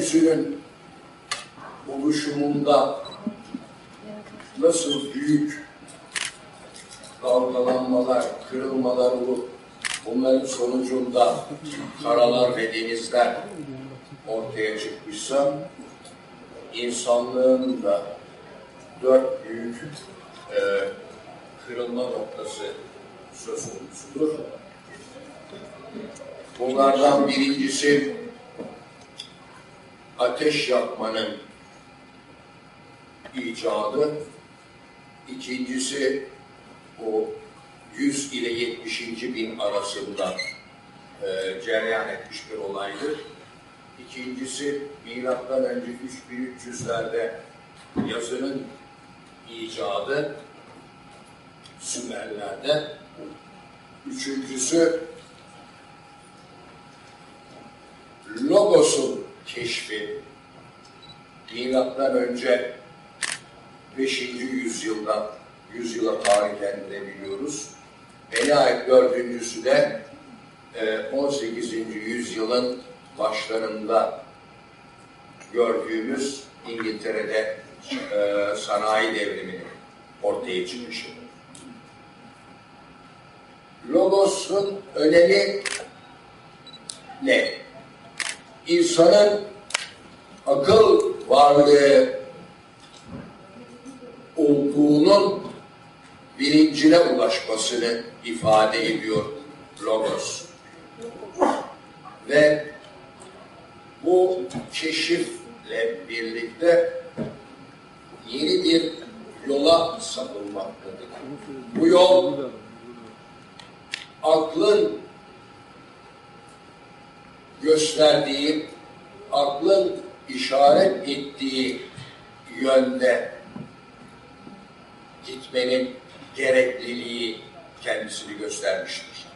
yeryüzünün oluşumunda nasıl büyük dalgalanmalar, kırılmalar olup bunların sonucunda karalar ve denizler ortaya çıkmışsa insanlığın da dört büyük e, kırılma noktası söz konusudur. Bunlardan birincisi ateş yakmanın icadı. İkincisi o 100 ile 70. bin arasında e, cereyan etmiş bir olaydır. İkincisi milattan önce 3300'lerde yazının icadı Sümerler'de. Üçüncüsü Logos'un keşfi milattan önce 5. yüzyılda yüzyıla tarihlendirebiliyoruz. Beni ait dördüncüsü de 18. yüzyılın başlarında gördüğümüz İngiltere'de e, sanayi devriminin ortaya çıkışı. Logos'un önemi ne? İnsanın akıl varlığı olduğunun bilincine ulaşmasını ifade ediyor Logos. Ve bu keşifle birlikte yeni bir yola sapılmaktadır. Bu yol aklın gösterdiği, aklın işaret ettiği yönde gitmenin gerekliliği kendisini göstermiştir.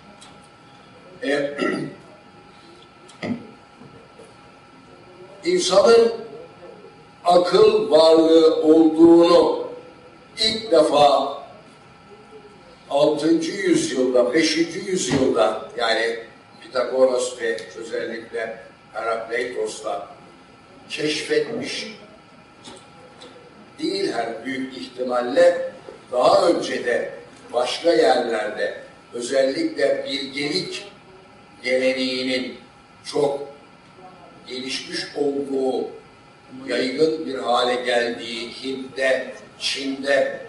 E, insanın akıl varlığı olduğunu ilk defa 6. yüzyılda, 5. yüzyılda yani Pitagoras ve özellikle Herakleitos'la keşfetmiş değil her büyük ihtimalle daha önce de başka yerlerde özellikle bilgelik geleneğinin çok gelişmiş olduğu, yaygın bir hale geldiği Hint'te, Çin'de,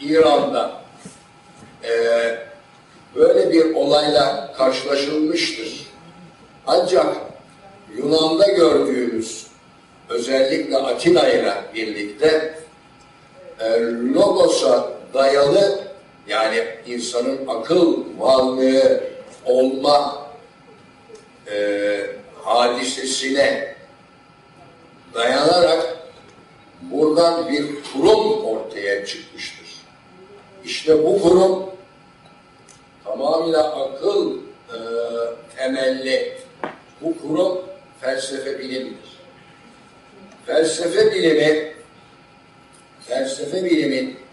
İran'da e, böyle bir olayla karşılaşılmıştır. Ancak Yunan'da gördüğümüz özellikle Atina ile birlikte e, Logos'a dayalı yani insanın akıl varlığı olma e, hadisesine dayanarak buradan bir kurum ortaya çıkmıştır. İşte bu kurum tamamıyla akıl e, temelli bu kurum felsefe bilimidir. Felsefe bilimi felsefe bilimin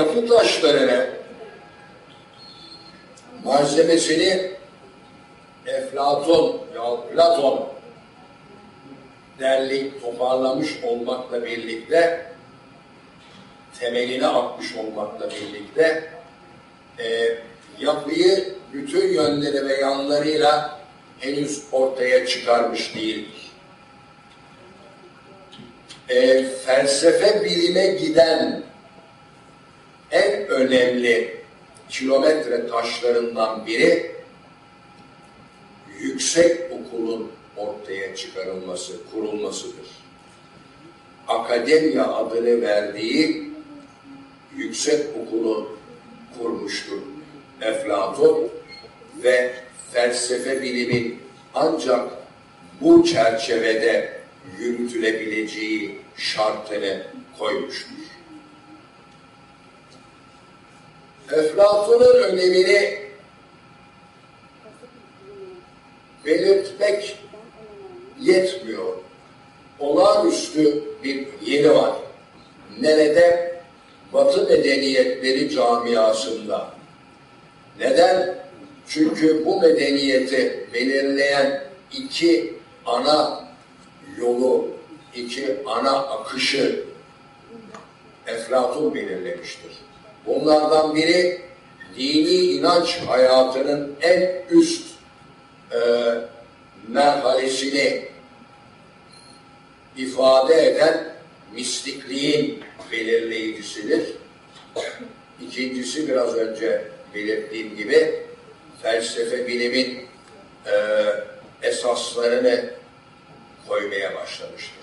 yapı taşlarını malzemesini Eflatun ya Platon derleyip toparlamış olmakla birlikte temeline atmış olmakla birlikte e, yapıyı bütün yönleri ve yanlarıyla henüz ortaya çıkarmış değildir. E, felsefe bilime giden en önemli kilometre taşlarından biri yüksek okulun ortaya çıkarılması, kurulmasıdır. Akademya adını verdiği yüksek okulu kurmuştur Eflatun ve felsefe bilimin ancak bu çerçevede yürütülebileceği şartını koymuştur. Eflatun'un önemini belirtmek yetmiyor. Olağanüstü bir yeri var. Nerede? Batı medeniyetleri camiasında. Neden? Çünkü bu medeniyeti belirleyen iki ana yolu, iki ana akışı Eflatun belirlemiştir. Bunlardan biri dini inanç hayatının en üst e, merhalesini ifade eden mistikliğin belirleyicisidir. İkincisi biraz önce belirttiğim gibi felsefe bilimin e, esaslarını koymaya başlamıştır.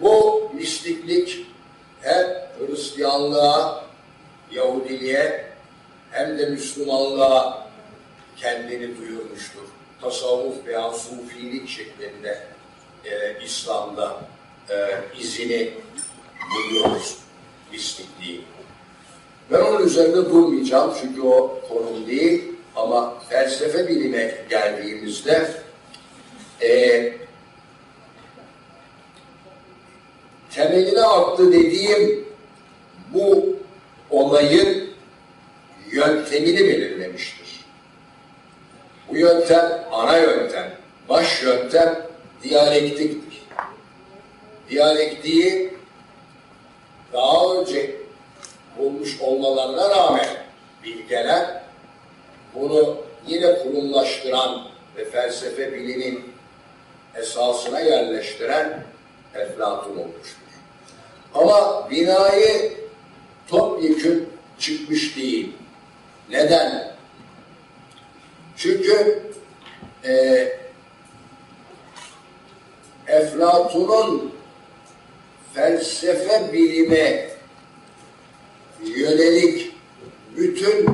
Bu mistiklik hem Hristiyanlığa, Yahudiliğe hem de Müslümanlığa kendini duyurmuştur. Tasavvuf veya sufilik şeklinde e, İslam'da e, izini buluyoruz mistikliği. Ben onun üzerinde durmayacağım çünkü o konum değil ama felsefe bilime geldiğimizde e, temeline attı dediğim bu olayın yöntemini belirlemiştir. Bu yöntem ana yöntem, baş yöntem diyalektiktir. Diyalektiği daha önce bulmuş olmalarına rağmen bilgeler bunu yine kurumlaştıran ve felsefe bilinin esasına yerleştiren Eflatun olmuştur. Ama binayı topyekun çıkmış değil. Neden? Çünkü e, Eflatun'un felsefe bilime yönelik bütün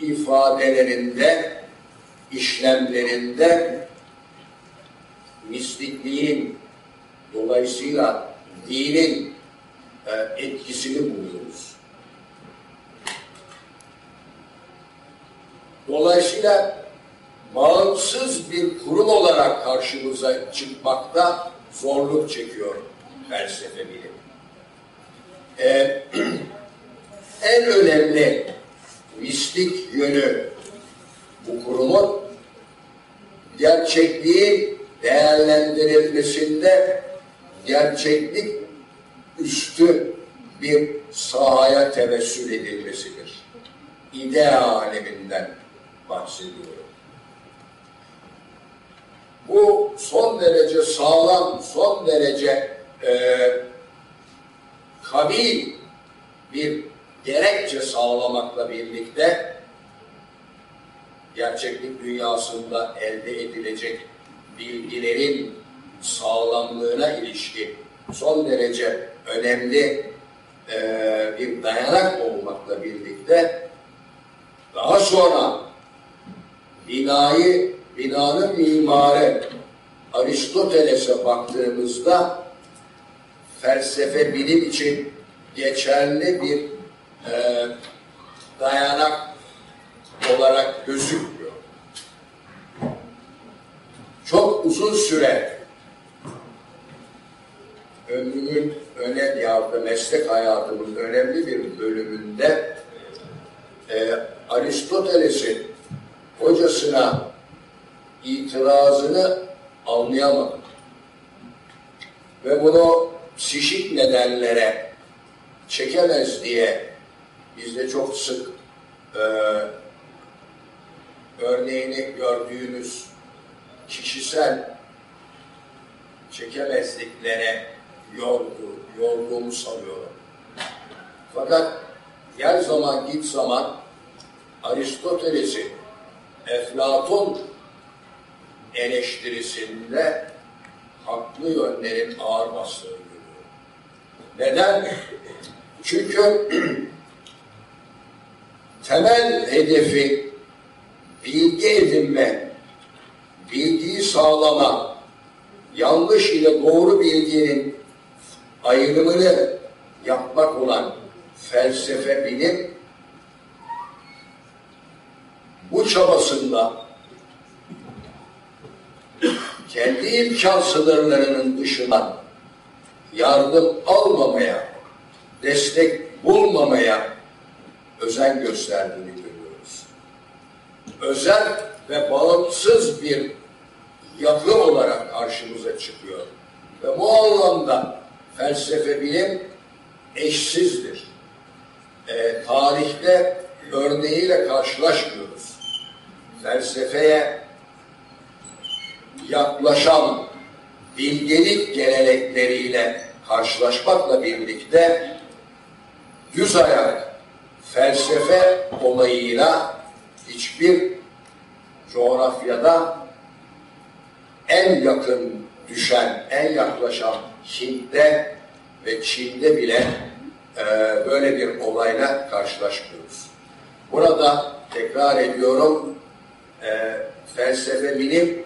ifadelerinde, işlemlerinde mistikliğin dolayısıyla dinin e, etkisini buluyoruz. Dolayısıyla bağımsız bir kurum olarak karşımıza çıkmakta zorluk çekiyor felsefe bilimi. Ee, en önemli mistik yönü bu kurumun gerçekliğin değerlendirilmesinde gerçeklik üstü bir sahaya tevessül edilmesidir. İdea aleminden bahsediyorum. Bu son derece sağlam, son derece e, kabil bir gerekçe sağlamakla birlikte gerçeklik dünyasında elde edilecek bilgilerin sağlamlığına ilişkin son derece önemli e, bir dayanak olmakla birlikte daha sonra binayı, binanın mimarı Aristoteles'e baktığımızda felsefe bilim için geçerli bir e, dayanak olarak gözükmüyor. Çok uzun süre ömrümün önemli ya da meslek hayatımın önemli bir bölümünde e, Aristoteles'in hocasına itirazını anlayamadım. Ve bunu psişik nedenlere çekemez diye bizde çok sık e, örneğini gördüğümüz kişisel çekemezliklere yordu, yorduğumu sanıyorum. Fakat gel zaman git zaman Aristoteles'in Eflatun eleştirisinde haklı yönlerin ağır bastığını görüyorum. Neden? Çünkü temel hedefi bilgi edinme, bilgiyi sağlama, yanlış ile doğru bilginin ayrımını yapmak olan felsefe bilim bu çabasında kendi imkan sınırlarının dışına yardım almamaya, destek bulmamaya özen gösterdiğini görüyoruz. Özel ve bağımsız bir yapı olarak karşımıza çıkıyor. Ve bu anlamda felsefe bilim eşsizdir. E, tarihte örneğiyle karşılaşmıyoruz. Felsefeye yaklaşan bilgelik gelenekleriyle karşılaşmakla birlikte yüz ayak felsefe olayıyla hiçbir coğrafyada en yakın düşen, en yaklaşan Hint'te ve Çin'de bile e, böyle bir olayla karşılaşmıyoruz. Burada tekrar ediyorum e, felsefe bilim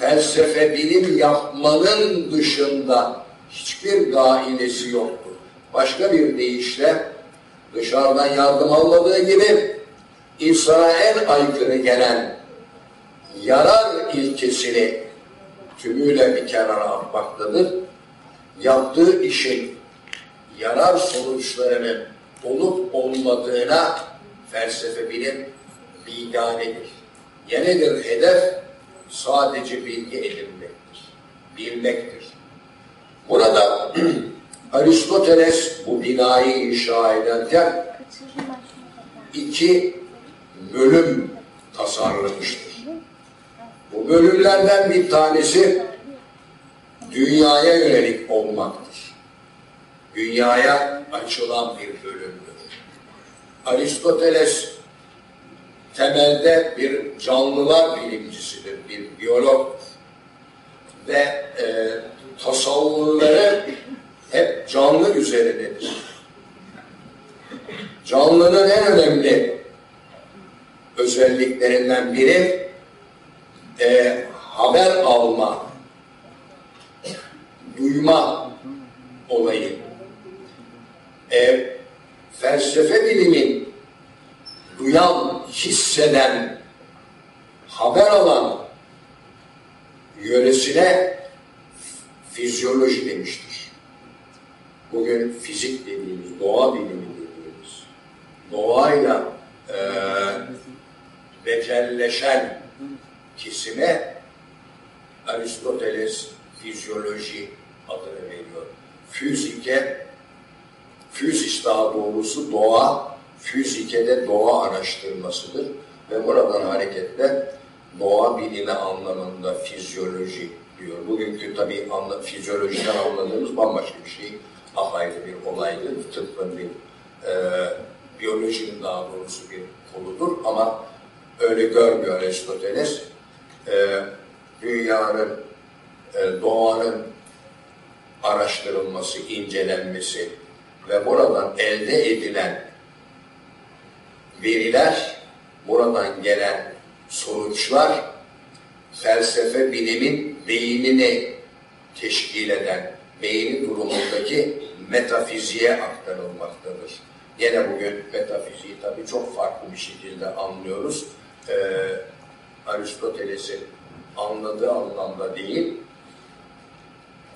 felsefe bilim yapmanın dışında hiçbir gailesi yoktur. Başka bir deyişle dışarıdan yardım almadığı gibi en aykırı gelen yarar ilkesini tümüyle bir kenara atmaktadır. Yaptığı işin yarar sonuçlarının olup olmadığına felsefe bilim biganedir. Yenedir hedef sadece bilgi edinmektir. Bilmektir. Burada Aristoteles bu binayı inşa ederken iki bölüm tasarlamıştır. Bu bölümlerden bir tanesi dünyaya yönelik olmaktır. Dünyaya açılan bir bölümdür. Aristoteles temelde bir canlılar bilimcisidir, bir biyologdur. Ve e, tasavvurları hep canlı üzerinedir. Canlının en önemli özelliklerinden biri e, haber alma, duyma olayı. E, felsefe bilimin duyan, hisseden, haber alan yöresine fizyoloji demiştir. Bugün fizik dediğimiz, doğa bilimi dediğimiz, doğayla e, becelleşen kesime Aristoteles fizyoloji adını veriyor. Fizike, füzis daha doğrusu doğa, fizikede doğa araştırmasıdır ve buradan hareketle doğa bilimi anlamında fizyoloji diyor. Bugünkü tabii anla, fizyolojiden anladığımız bambaşka bir şey. Apayrı bir olaydır. Tıbbın bir e, biyolojinin daha doğrusu bir koludur ama öyle görmüyor Aristoteles. E, dünyanın, e, doğanın araştırılması, incelenmesi ve buradan elde edilen veriler, buradan gelen sonuçlar felsefe bilimin beynini teşkil eden, beyni durumundaki metafiziğe aktarılmaktadır. Yine bugün metafiziği tabii çok farklı bir şekilde anlıyoruz. Ee, Aristoteles'in anladığı anlamda değil.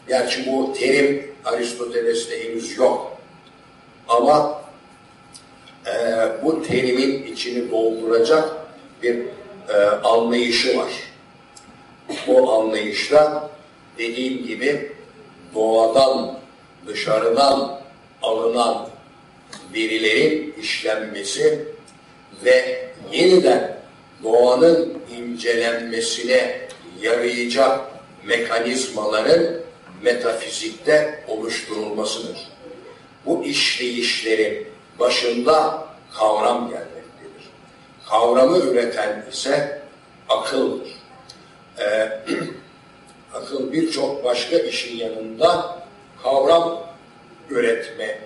Gerçi bu terim Aristoteles'te henüz yok. Ama terimin içini dolduracak bir e, anlayışı var. Bu anlayışta dediğim gibi doğadan, dışarıdan alınan verilerin işlenmesi ve yeniden doğanın incelenmesine yarayacak mekanizmaların metafizikte oluşturulmasıdır. Bu işleyişlerin başında kavram gelmektedir. Kavramı üreten ise akıldır. Ee, akıl birçok başka işin yanında kavram üretme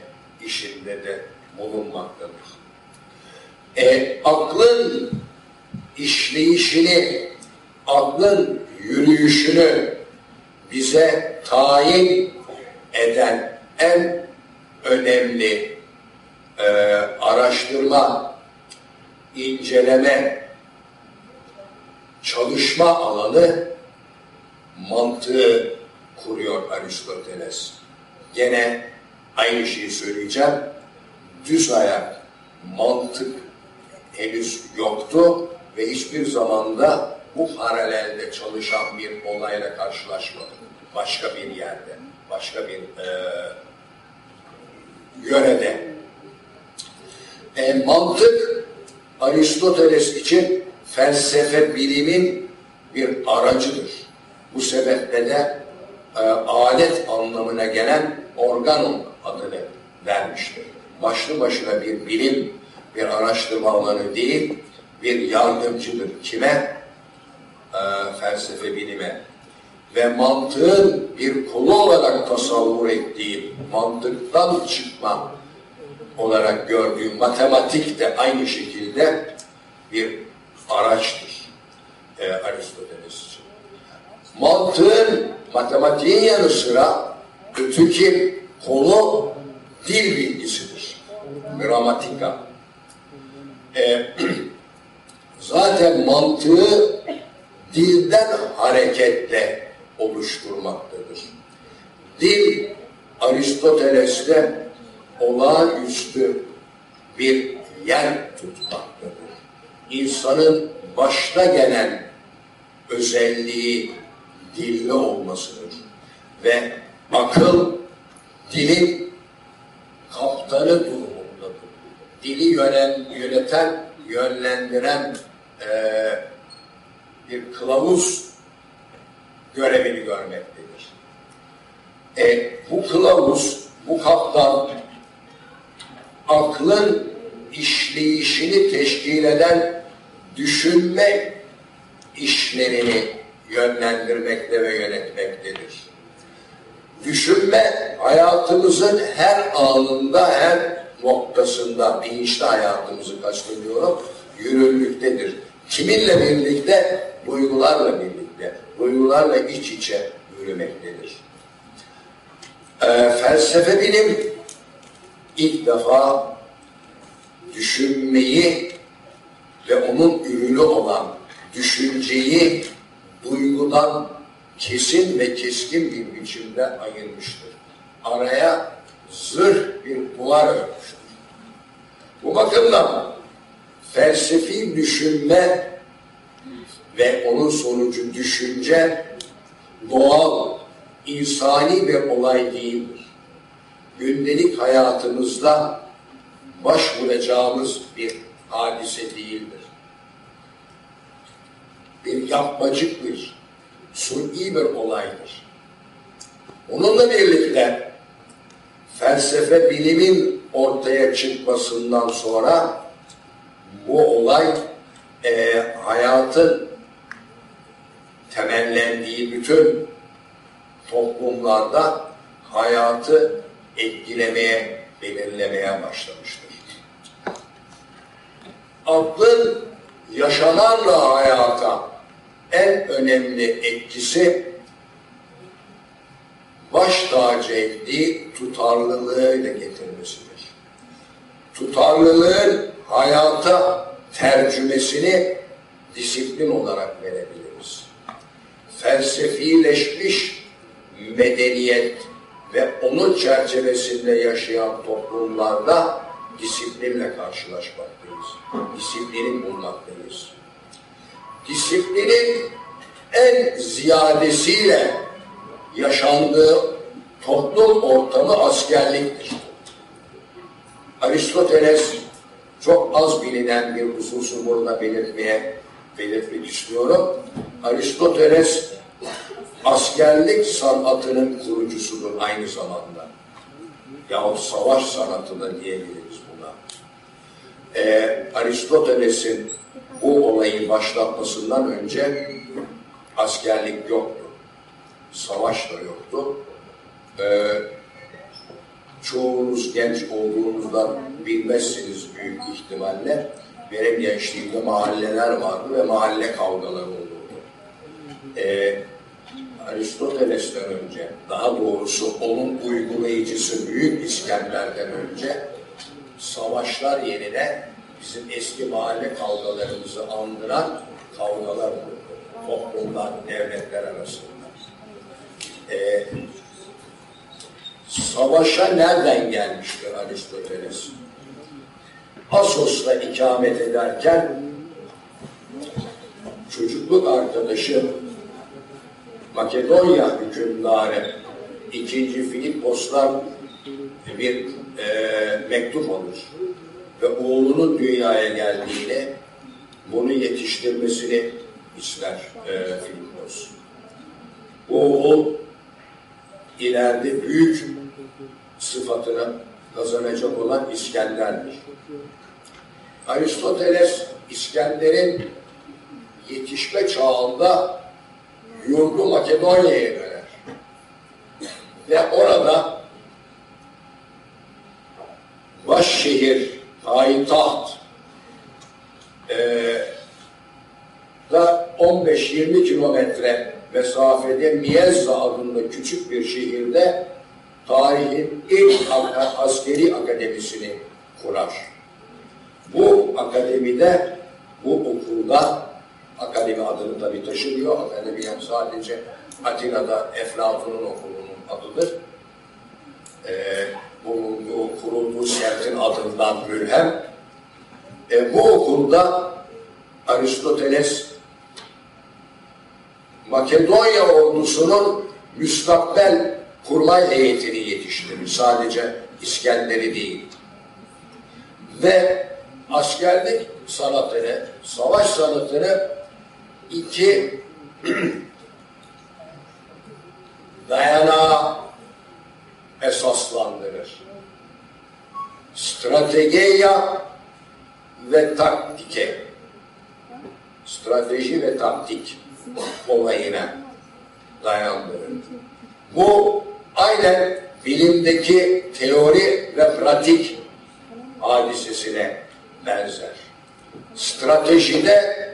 işinde de bulunmaktadır. E, aklın işleyişini, aklın yürüyüşünü bize tayin eden en önemli e, araştırma, inceleme, çalışma alanı mantığı kuruyor Aristoteles. Gene aynı şeyi söyleyeceğim. Düz ayak mantık henüz yoktu ve hiçbir zamanda bu paralelde çalışan bir olayla karşılaşmadık. Başka bir yerde, başka bir e, yörede. E, mantık Aristoteles için felsefe bilimin bir aracıdır. Bu sebeple de e, alet anlamına gelen organon adını vermiştir. Başlı başına bir bilim, bir araştırma alanı değil, bir yardımcıdır. Kime? E, felsefe bilime. Ve mantığın bir kolu olarak tasavvur ettiği, mantıktan çıkma olarak gördüğüm matematik de aynı şekilde bir araçtır e, Aristoteles için. Mantığın, matematiğin yanı sıra öteki kolu dil bilgisidir. Gramatika. E, zaten mantığı dilden hareketle oluşturmaktadır. Dil Aristoteles'te olağanüstü bir yer tutmaktadır. İnsanın başta gelen özelliği dilli olmasıdır. Ve akıl dilin kaptanı durumundadır. Dili yönen, yöneten, yönlendiren e, bir kılavuz görevini görmektedir. E, bu kılavuz, bu kaptan aklın işleyişini teşkil eden düşünme işlerini yönlendirmekte ve yönetmektedir. Düşünme hayatımızın her anında, her noktasında, bilinçli hayatımızı kastediyorum, yürürlüktedir. Kiminle birlikte? Duygularla birlikte. Duygularla iç içe yürümektedir. Ee, felsefe bilim ilk defa düşünmeyi ve onun ürünü olan düşünceyi duygudan kesin ve keskin bir biçimde ayırmıştır. Araya zırh bir duvar örmüştür. Bu bakımdan felsefi düşünme ve onun sonucu düşünce doğal, insani bir olay değildir. Gündelik hayatımızda başvuracağımız bir hadise değildir. Bir yapmacık bir, suni bir olaydır. Onunla birlikte felsefe bilimin ortaya çıkmasından sonra bu olay e, hayatın temellendiği bütün toplumlarda hayatı etkilemeye, belirlemeye başlamıştır. Aklın yaşananla hayata en önemli etkisi baş tacı ettiği tutarlılığıyla getirmesidir. Tutarlılığın hayata tercümesini disiplin olarak verebiliriz. Felsefileşmiş medeniyet ve onun çerçevesinde yaşayan toplumlarda disiplinle karşılaşmaktayız. Disiplini bulmaktayız. Disiplinin en ziyadesiyle yaşandığı toplum ortamı askerliktir. Aristoteles çok az bilinen bir hususu burada belirtmeye belirtmek istiyorum. Aristoteles askerlik sanatının kurucusudur aynı zamanda. Yahut savaş sanatı da diyebiliriz buna. Ee, Aristoteles'in bu olayı başlatmasından önce askerlik yoktu. Savaş da yoktu. Ee, çoğunuz genç olduğunuzdan bilmezsiniz büyük ihtimalle. Benim gençliğimde mahalleler vardı ve mahalle kavgaları olurdu. Ee, Aristoteles'ten önce, daha doğrusu onun uygulayıcısı Büyük İskender'den önce savaşlar yerine bizim eski mahalle kavgalarımızı andıran kavgalar. Toplumlar, devletler arasında. Ee, savaşa nereden gelmiştir Aristoteles? Asos'ta ikamet ederken çocukluk arkadaşı Makedonya hükümdarı 2. Filippos'tan bir e, mektup alır ve oğlunun dünyaya geldiğini bunu yetiştirmesini ister e, Filippos. Bu oğul ileride büyük sıfatını kazanacak olan İskender'dir. Aristoteles İskender'in yetişme çağında yurdu Makedonya'ya döner. Ve orada başşehir, payitaht e, da 15-20 kilometre mesafede Miyezza adında küçük bir şehirde tarihin ilk askeri akademisini kurar. Bu akademide, bu okulda, akademi adını tabi taşımıyor, akademi yani sadece Atina'da Eflatun'un okulunun adıdır. Ee, bulunduğu, kurulduğu semtin adından mülhem. Ee, bu okulda Aristoteles Makedonya ordusunun müstakbel kurmay heyetini yetiştirir. Sadece İskender'i değil. Ve askerlik sanatını, savaş sanatını iki dayanağa esaslandırır. Strategiya ve taktike. Strateji ve taktik olayına dayandırır. Bu aynen bilimdeki teori ve pratik hadisesine benzer. Stratejide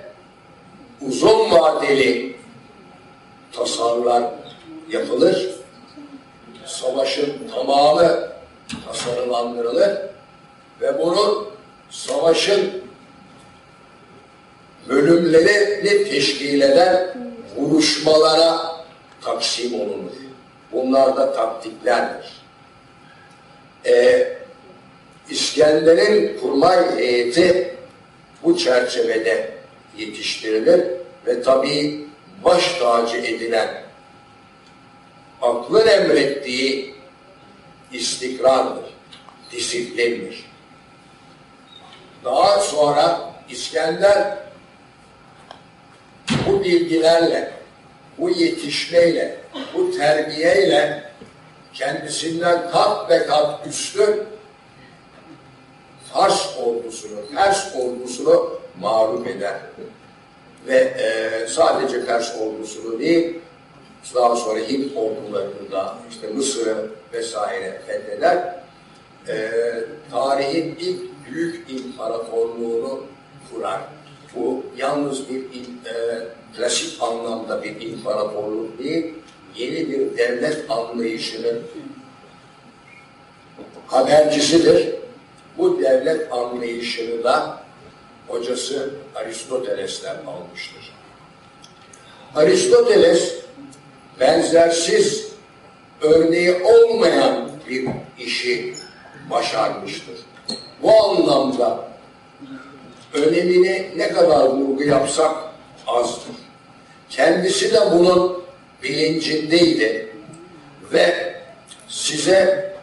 uzun vadeli tasarlar yapılır. Savaşın tamamı tasarılandırılır ve bunun savaşın bölümlerini teşkil eden vuruşmalara taksim olunur. Bunlar da taktiklerdir. Ee, İskender'in kurmay heyeti bu çerçevede yetiştirilir ve tabii baş tacı edilen aklın emrettiği istikrardır, disiplindir. Daha sonra İskender bu bilgilerle, bu yetişmeyle, bu terbiyeyle kendisinden kat ve kat üstün Fars ordusunu, Pers ordusunu mağlup eder. Ve e, sadece Pers ordusunu değil, daha sonra Hint ordularını da, işte Mısır'ı vesaire fetheder. E, tarihin ilk büyük imparatorluğunu kurar. Bu yalnız bir e, klasik anlamda bir imparatorluk değil, yeni bir devlet anlayışının habercisidir. Bu devlet anlayışını da hocası Aristoteles'ten almıştır. Aristoteles benzersiz örneği olmayan bir işi başarmıştır. Bu anlamda önemini ne kadar vurgu yapsak azdır. Kendisi de bunun bilincindeydi ve size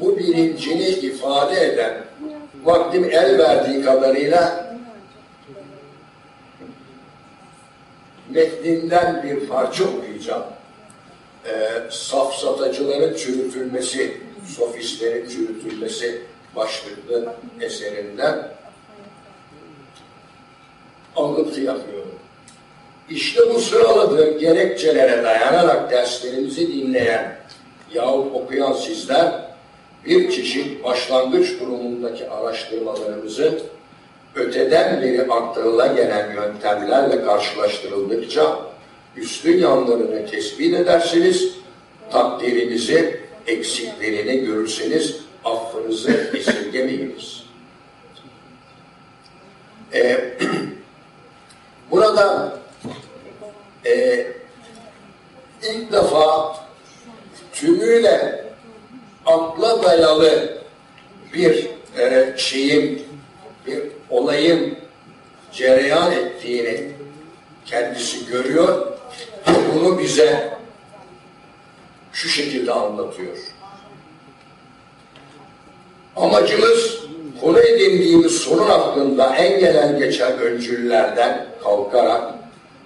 bu bilincini ifade eden vaktim el verdiği kadarıyla metninden bir parça okuyacağım. Ee, safsatacıların çürütülmesi, sofistlerin çürütülmesi başlıklı eserinden alıntı yapıyorum. İşte bu sıraladığım gerekçelere dayanarak derslerimizi dinleyen yahut okuyan sizler bir çeşit başlangıç durumundaki araştırmalarımızı öteden beri aktarıla gelen yöntemlerle karşılaştırıldıkça üstün yanlarını tespit edersiniz, takdirinizi, eksiklerini görürseniz affınızı esirgemeyiniz. Ee, burada e, ilk defa tümüyle akla dayalı bir e, şeyin, bir olayın cereyan ettiğini kendisi görüyor ve bunu bize şu şekilde anlatıyor. Amacımız konu edindiğimiz sorun hakkında en gelen geçen öncüllerden kalkarak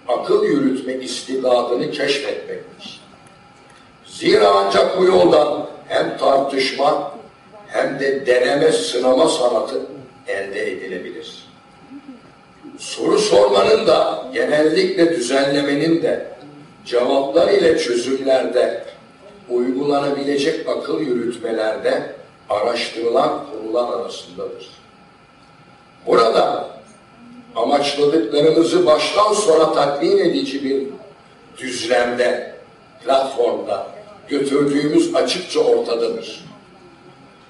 akıl yürütme istidadını keşfetmektir. Zira ancak bu yoldan hem tartışma hem de deneme sınama sanatı elde edilebilir. Soru sormanın da genellikle düzenlemenin de cevaplar ile çözümlerde uygulanabilecek akıl yürütmelerde araştırılan konular arasındadır. Burada amaçladıklarımızı baştan sona tatmin edici bir düzlemde, platformda götürdüğümüz açıkça ortadadır.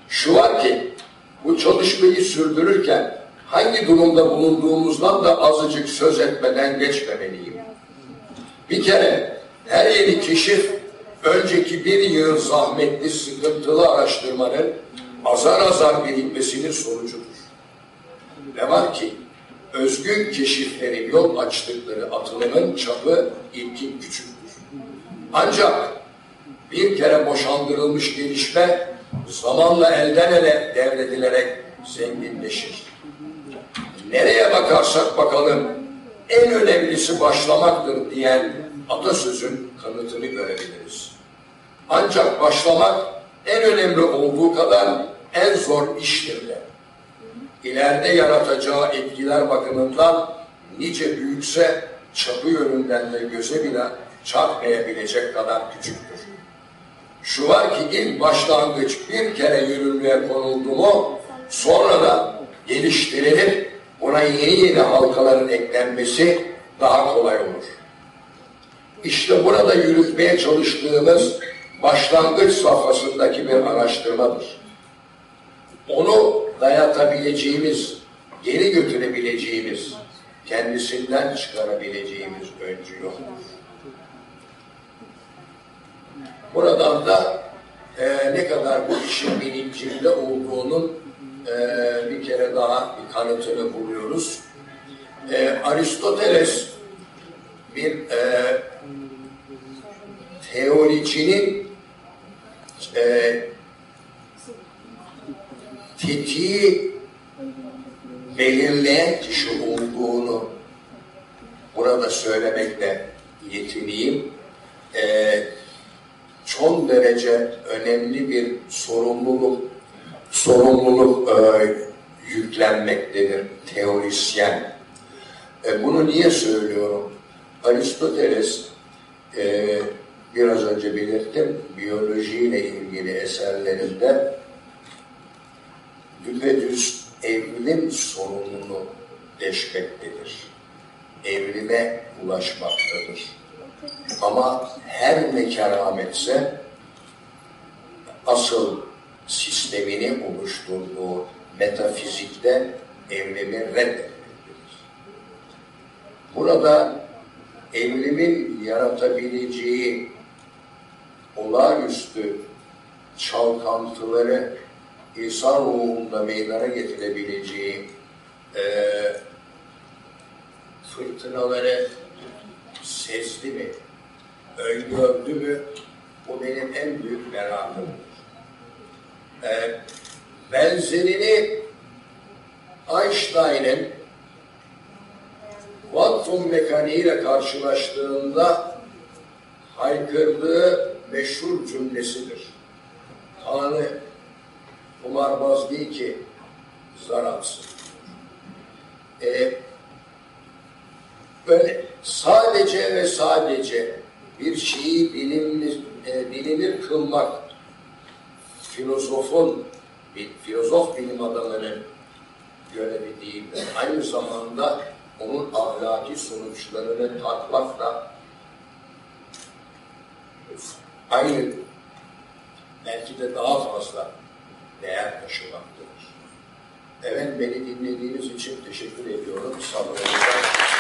Şu var ki bu çalışmayı sürdürürken hangi durumda bulunduğumuzdan da azıcık söz etmeden geçmemeliyim. Bir kere her yeni keşif önceki bir yıl zahmetli, sıkıntılı araştırmanın azar azar birikmesinin sonucudur. Ne var ki özgün keşiflerin yol açtıkları atılımın çapı ilkin küçüktür. Ancak bir kere boşandırılmış gelişme zamanla elden ele devredilerek zenginleşir. Nereye bakarsak bakalım en önemlisi başlamaktır diyen atasözün kanıtını görebiliriz. Ancak başlamak en önemli olduğu kadar en zor iştir de. İleride yaratacağı etkiler bakımından nice büyükse çapı yönünden de göze bile çarpmayabilecek kadar küçüktür. Şu var ki ilk başlangıç bir kere yürürlüğe konuldu mu sonra da geliştirilir ona yeni yeni halkaların eklenmesi daha kolay olur. İşte burada yürütmeye çalıştığımız başlangıç safhasındaki bir araştırmadır. Onu dayatabileceğimiz, geri götürebileceğimiz, kendisinden çıkarabileceğimiz öncü yoktur. Buradan da kadar bu işin bilincinde olduğunun e, bir kere daha bir kanıtını buluyoruz. E, Aristoteles bir e, teoricinin e, tetiği belirleyen kişi olduğunu burada söylemekle yetineyim. E, çok derece önemli bir sorumluluk sorumluluk e, yüklenmektedir teorisyen. E, bunu niye söylüyorum? Aristoteles e, biraz önce belirttim biyolojiyle ilgili eserlerinde düpedüz evrim sorununu deşmektedir. Evrime ulaşmaktadır. Ama her ne kerametse asıl sistemini oluşturduğu metafizikte evrimi reddetmektedir. Burada evrimin yaratabileceği olağanüstü çalkantıları insan ruhunda meydana getirebileceği e, fırtınaları sezdi mi, öngördü mü, bu benim en büyük merakımdır. E, benzerini Einstein'ın kuantum mekaniğiyle karşılaştığında haykırdığı meşhur cümlesidir. Tanrı kumarbaz değil ki zar atsın. Ee, böyle sadece ve sadece bir şeyi bilinir, e, bilinir kılmak filozofun, bir filozof bilim adamının görevi değildir. Aynı zamanda onun ahlaki sonuçlarını tartmakla aynı belki de daha fazla değer taşımaktadır. Evet beni dinlediğiniz için teşekkür ediyorum. Sabrınıza